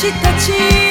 星たち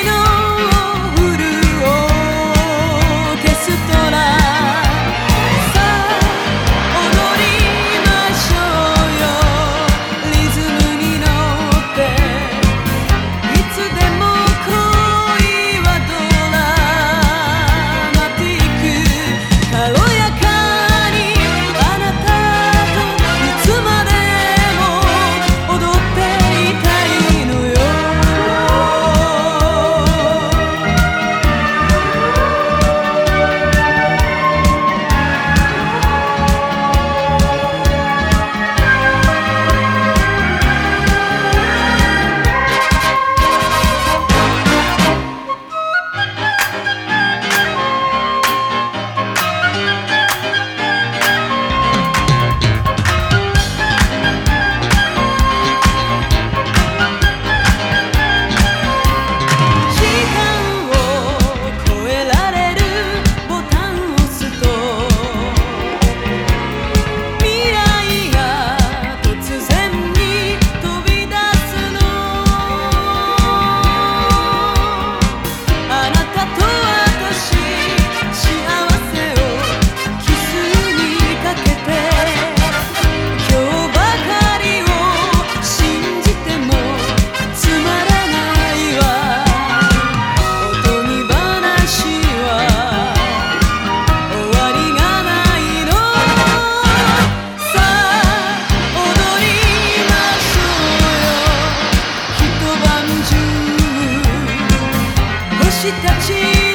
たち